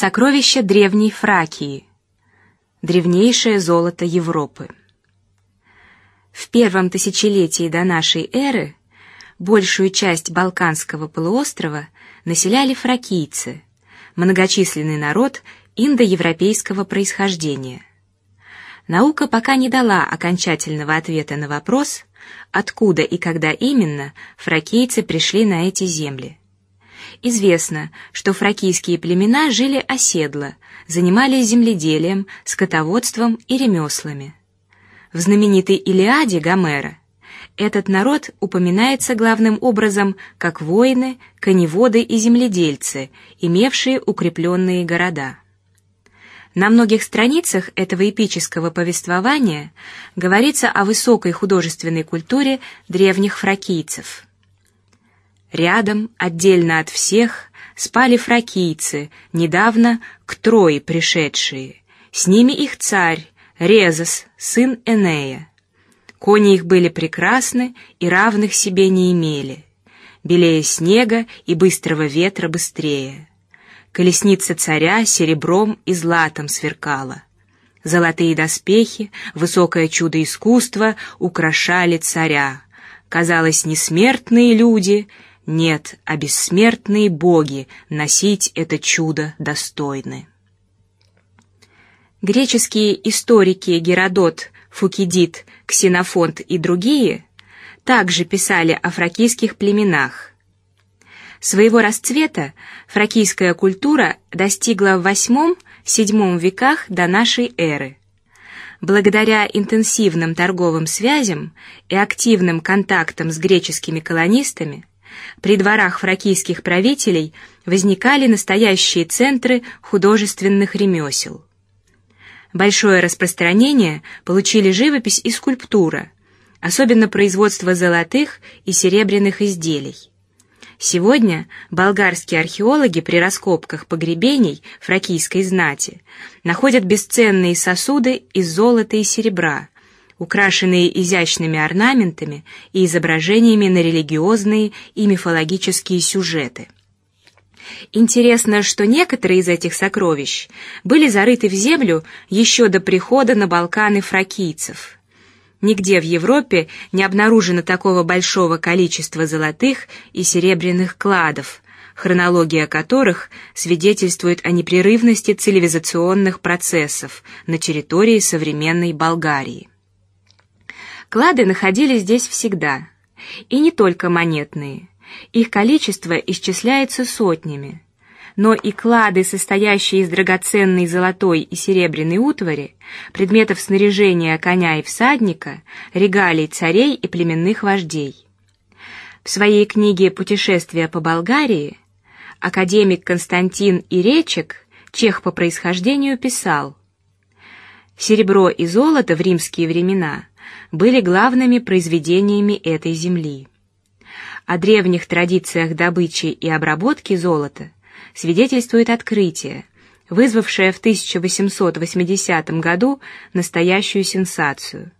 Сокровища древней Фракии. Древнейшее золото Европы. В первом тысячелетии до нашей эры большую часть Балканского полуострова населяли фракийцы, многочисленный народ индоевропейского происхождения. Наука пока не дала окончательного ответа на вопрос, откуда и когда именно фракийцы пришли на эти земли. Известно, что фракийские племена жили оседло, занимались земледелием, скотоводством и ремеслами. В знаменитой Илиаде Гомера этот народ упоминается главным образом как воины, коневоды и земледельцы, имевшие укрепленные города. На многих страницах этого эпического повествования говорится о высокой художественной культуре древних фракийцев. Рядом, отдельно от всех, спали фракийцы, недавно к Трое пришедшие. С ними их царь Резос, сын Энея. Кони их были прекрасны и равных себе не имели, белее снега и быстрого ветра быстрее. Колесница царя серебром и златом сверкала. Золотые доспехи, высокое чудо искусства украшали царя. Казалось, несмертные люди нет, а бессмертные боги носить это чудо достойны. Греческие историки Геродот, Фукидид, Ксенофонт и другие также писали о фракийских племенах. Своего расцвета фракийская культура достигла в VIII-VII веках до нашей эры. Благодаря интенсивным торговым связям и активным контактам с греческими колонистами при дворах фракийских правителей возникали настоящие центры художественных ремесел. Большое распространение получили живопись и скульптура, особенно производство золотых и серебряных изделий. Сегодня болгарские археологи при раскопках погребений фракийской знати находят бесценные сосуды из золота и серебра, украшенные изящными орнаментами и изображениями на религиозные и мифологические сюжеты. Интересно, что некоторые из этих сокровищ были зарыты в землю еще до прихода на Балканы фракийцев. Нигде в Европе не обнаружено такого большого количества золотых и серебряных кладов, хронология которых свидетельствует о непрерывности цивилизационных процессов на территории современной Болгарии. Клады находились здесь всегда, и не только монетные. Их количество исчисляется сотнями. Но и клады, состоящие из драгоценной золотой и серебряной утвари, предметов снаряжения коня и всадника, регалий царей и племенных вождей. В своей книге «Путешествие по Болгарии» академик Константин Иречек, чех по происхождению, писал: серебро и золото в римские времена были главными произведениями этой земли. О древних традициях добычи и обработки золота свидетельствует открытие, вызвавшее в 1880 году настоящую сенсацию.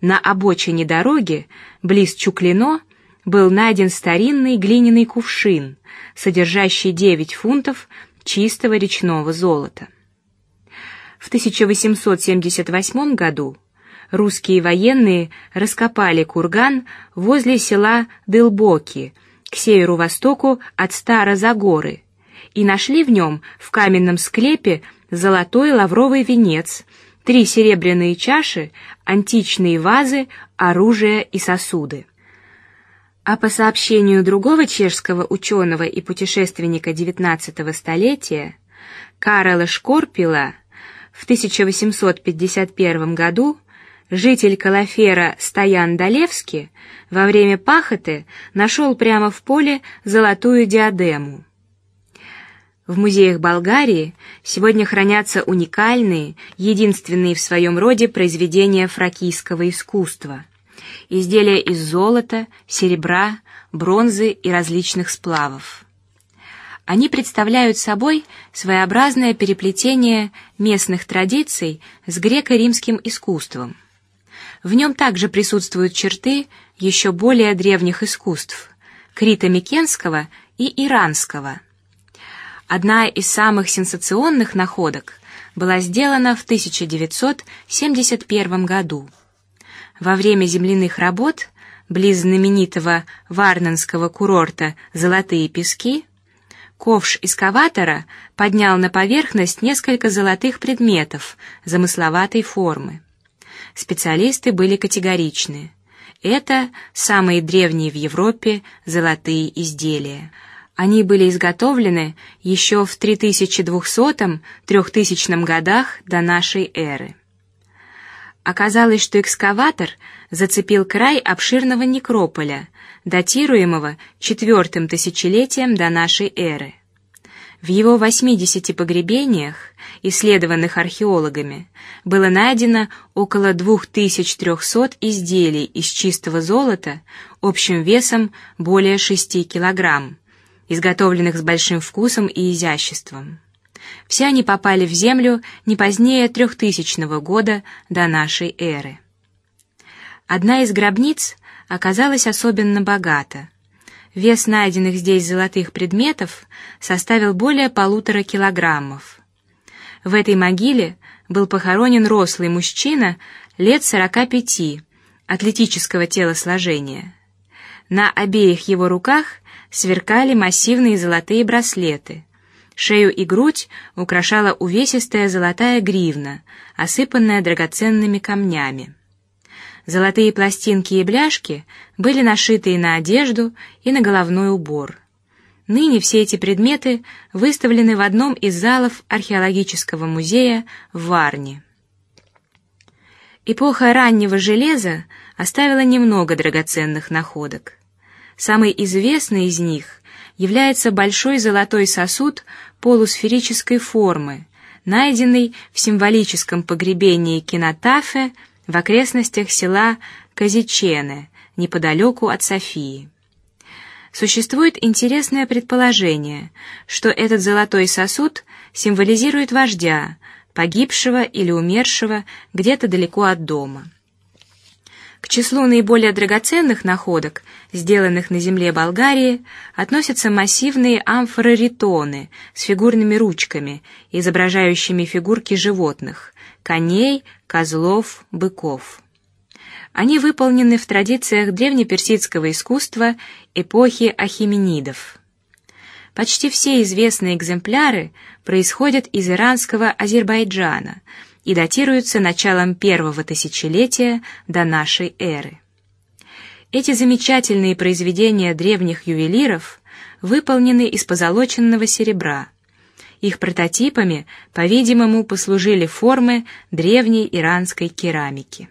На обочине дороги, близ Чуклино, был найден старинный глиняный кувшин, содержащий 9 фунтов чистого речного золота. В 1878 году русские военные раскопали курган возле села Дылбоки к северу-востоку от Старозагоры и нашли в нем в каменном склепе золотой лавровый венец, три серебряные чаши, античные вазы, оружие и сосуды. А по сообщению другого чешского ученого и путешественника XIX столетия Карла Шкорпила в 1851 году житель Калафера Стоян Долевский во время пахоты нашел прямо в поле золотую диадему. В музеях Болгарии сегодня хранятся уникальные, единственные в своем роде произведения фракийского искусства, изделия из золота, серебра, бронзы и различных сплавов. Они представляют собой своеобразное переплетение местных традиций с греко-римским искусством. В нем также присутствуют черты еще более древних искусств: крито-микенского и иранского. Одна из самых сенсационных находок была сделана в 1971 году. Во время земляных работ близ знаменитого Варненского курорта Золотые пески ковш эскаватора поднял на поверхность несколько золотых предметов замысловатой формы. Специалисты были категоричны. Это самые древние в Европе золотые изделия. Они были изготовлены еще в 3200-3000 годах до нашей эры. Оказалось, что экскаватор зацепил край обширного некрополя, датируемого четвертым тысячелетием до нашей эры. В его 80 погребениях, исследованных археологами, было найдено около 2300 изделий из чистого золота общим весом более 6 килограмм, изготовленных с большим вкусом и изяществом. Все они попали в землю не позднее трехтысячного года до нашей эры. Одна из гробниц оказалась особенно богата. Вес найденных здесь золотых предметов составил более полутора килограммов. В этой могиле был похоронен рослый мужчина лет сорока пяти, атлетического телосложения. На обеих его руках сверкали массивные золотые браслеты, Шею и грудь украшала увесистая золотая гривна, осыпанная драгоценными камнями. Золотые пластинки и бляшки были нашиты на одежду и на головной убор. Ныне все эти предметы выставлены в одном из залов археологического музея в Варне. Эпоха раннего железа оставила немного драгоценных находок. Самый известный из них является большой золотой сосуд полусферической формы, найденный в символическом погребении Кинотафе в окрестностях села Казичене, неподалеку от Софии. Существует интересное предположение, что этот золотой сосуд символизирует вождя, погибшего или умершего где-то далеко от дома. К числу наиболее драгоценных находок, сделанных на земле Болгарии, относятся массивные амфоры-ритоны с фигурными ручками, изображающими фигурки животных: коней, козлов, быков. Они выполнены в традициях древнеперсидского искусства эпохи ахименидов. Почти все известные экземпляры происходят из иранского Азербайджана и датируются началом первого тысячелетия до нашей эры. Эти замечательные произведения древних ювелиров выполнены из позолоченного серебра. Их прототипами, по-видимому, послужили формы древней иранской керамики.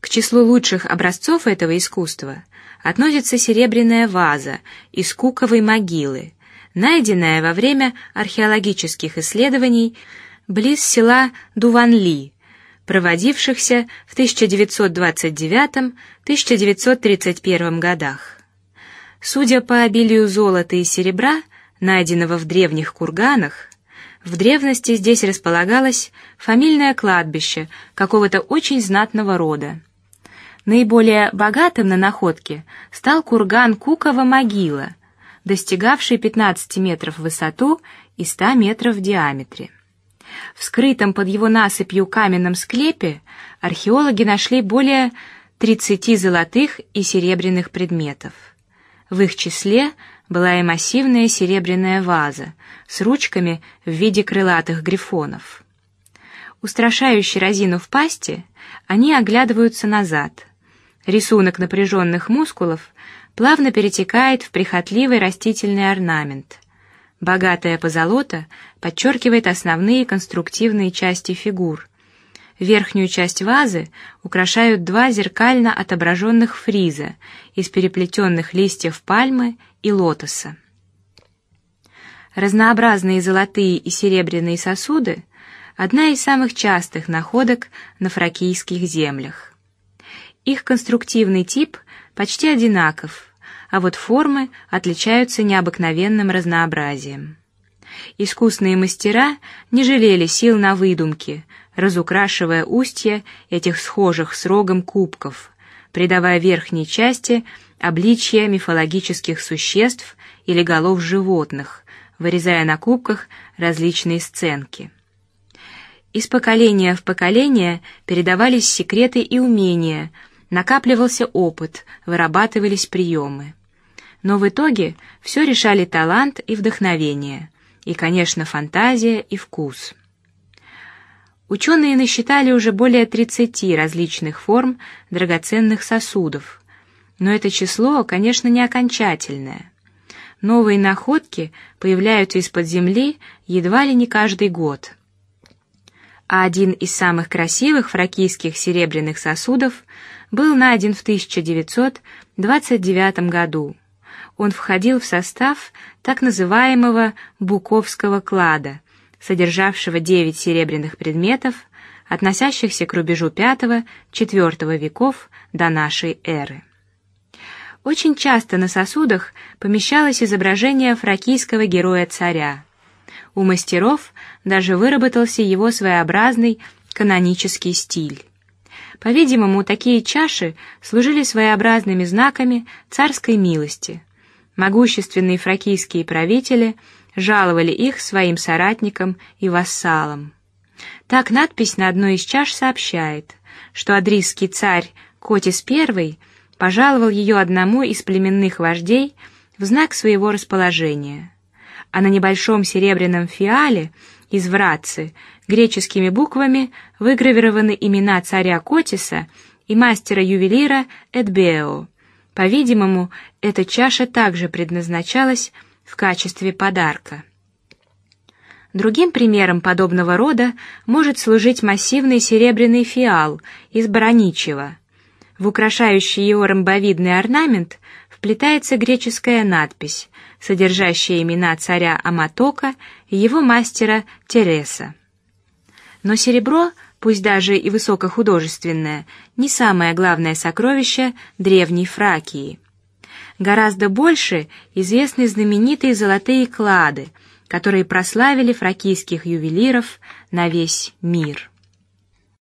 К числу лучших образцов этого искусства относится серебряная ваза из куковой могилы, найденная во время археологических исследований близ села Дуванли, проводившихся в 1929-1931 годах. Судя по обилию золота и серебра, найденного в древних курганах, в древности здесь располагалось фамильное кладбище какого-то очень знатного рода. Наиболее богатым на находки стал курган Кукова могила, достигавший 15 метров в высоту и 100 метров в диаметре. В скрытом под его насыпью каменном склепе археологи нашли более 30 золотых и серебряных предметов. В их числе была и массивная серебряная ваза с ручками в виде крылатых грифонов. Устрашающе разинув пасти, они оглядываются назад. Рисунок напряженных мускулов плавно перетекает в прихотливый растительный орнамент. Богатая позолота подчеркивает основные конструктивные части фигур. Верхнюю часть вазы украшают два зеркально отображенных фриза из переплетенных листьев пальмы и лотоса. Разнообразные золотые и серебряные сосуды – одна из самых частых находок на фракийских землях. Их конструктивный тип почти одинаков, а вот формы отличаются необыкновенным разнообразием. Искусные мастера не жалели сил на выдумки, разукрашивая устья этих схожих с рогом кубков, придавая верхней части обличье мифологических существ или голов животных, вырезая на кубках различные сценки. Из поколения в поколение передавались секреты и умения, накапливался опыт, вырабатывались приемы. Но в итоге все решали талант и вдохновение, и, конечно, фантазия и вкус. Ученые насчитали уже более 30 различных форм драгоценных сосудов, но это число, конечно, не окончательное. Новые находки появляются из-под земли едва ли не каждый год. А один из самых красивых фракийских серебряных сосудов был найден в 1929 году. Он входил в состав так называемого Буковского клада, содержавшего девять серебряных предметов, относящихся к рубежу V-IV веков до нашей эры. Очень часто на сосудах помещалось изображение фракийского героя-царя. У мастеров даже выработался его своеобразный канонический стиль. По-видимому, такие чаши служили своеобразными знаками царской милости. Могущественные фракийские правители жаловали их своим соратникам и вассалам. Так надпись на одной из чаш сообщает, что адрийский царь Котис I пожаловал ее одному из племенных вождей в знак своего расположения, а на небольшом серебряном фиале из вратцы греческими буквами выгравированы имена царя Котиса и мастера-ювелира Эдбео. По-видимому, эта чаша также предназначалась в качестве подарка. Другим примером подобного рода может служить массивный серебряный фиал из бароничьего. В украшающий его ромбовидный орнамент вплетается греческая надпись, содержащая имена царя Аматока и его мастера Тереса. Но серебро, пусть даже и высокохудожественное, не самое главное сокровище древней Фракии. Гораздо больше известны знаменитые золотые клады, которые прославили фракийских ювелиров на весь мир.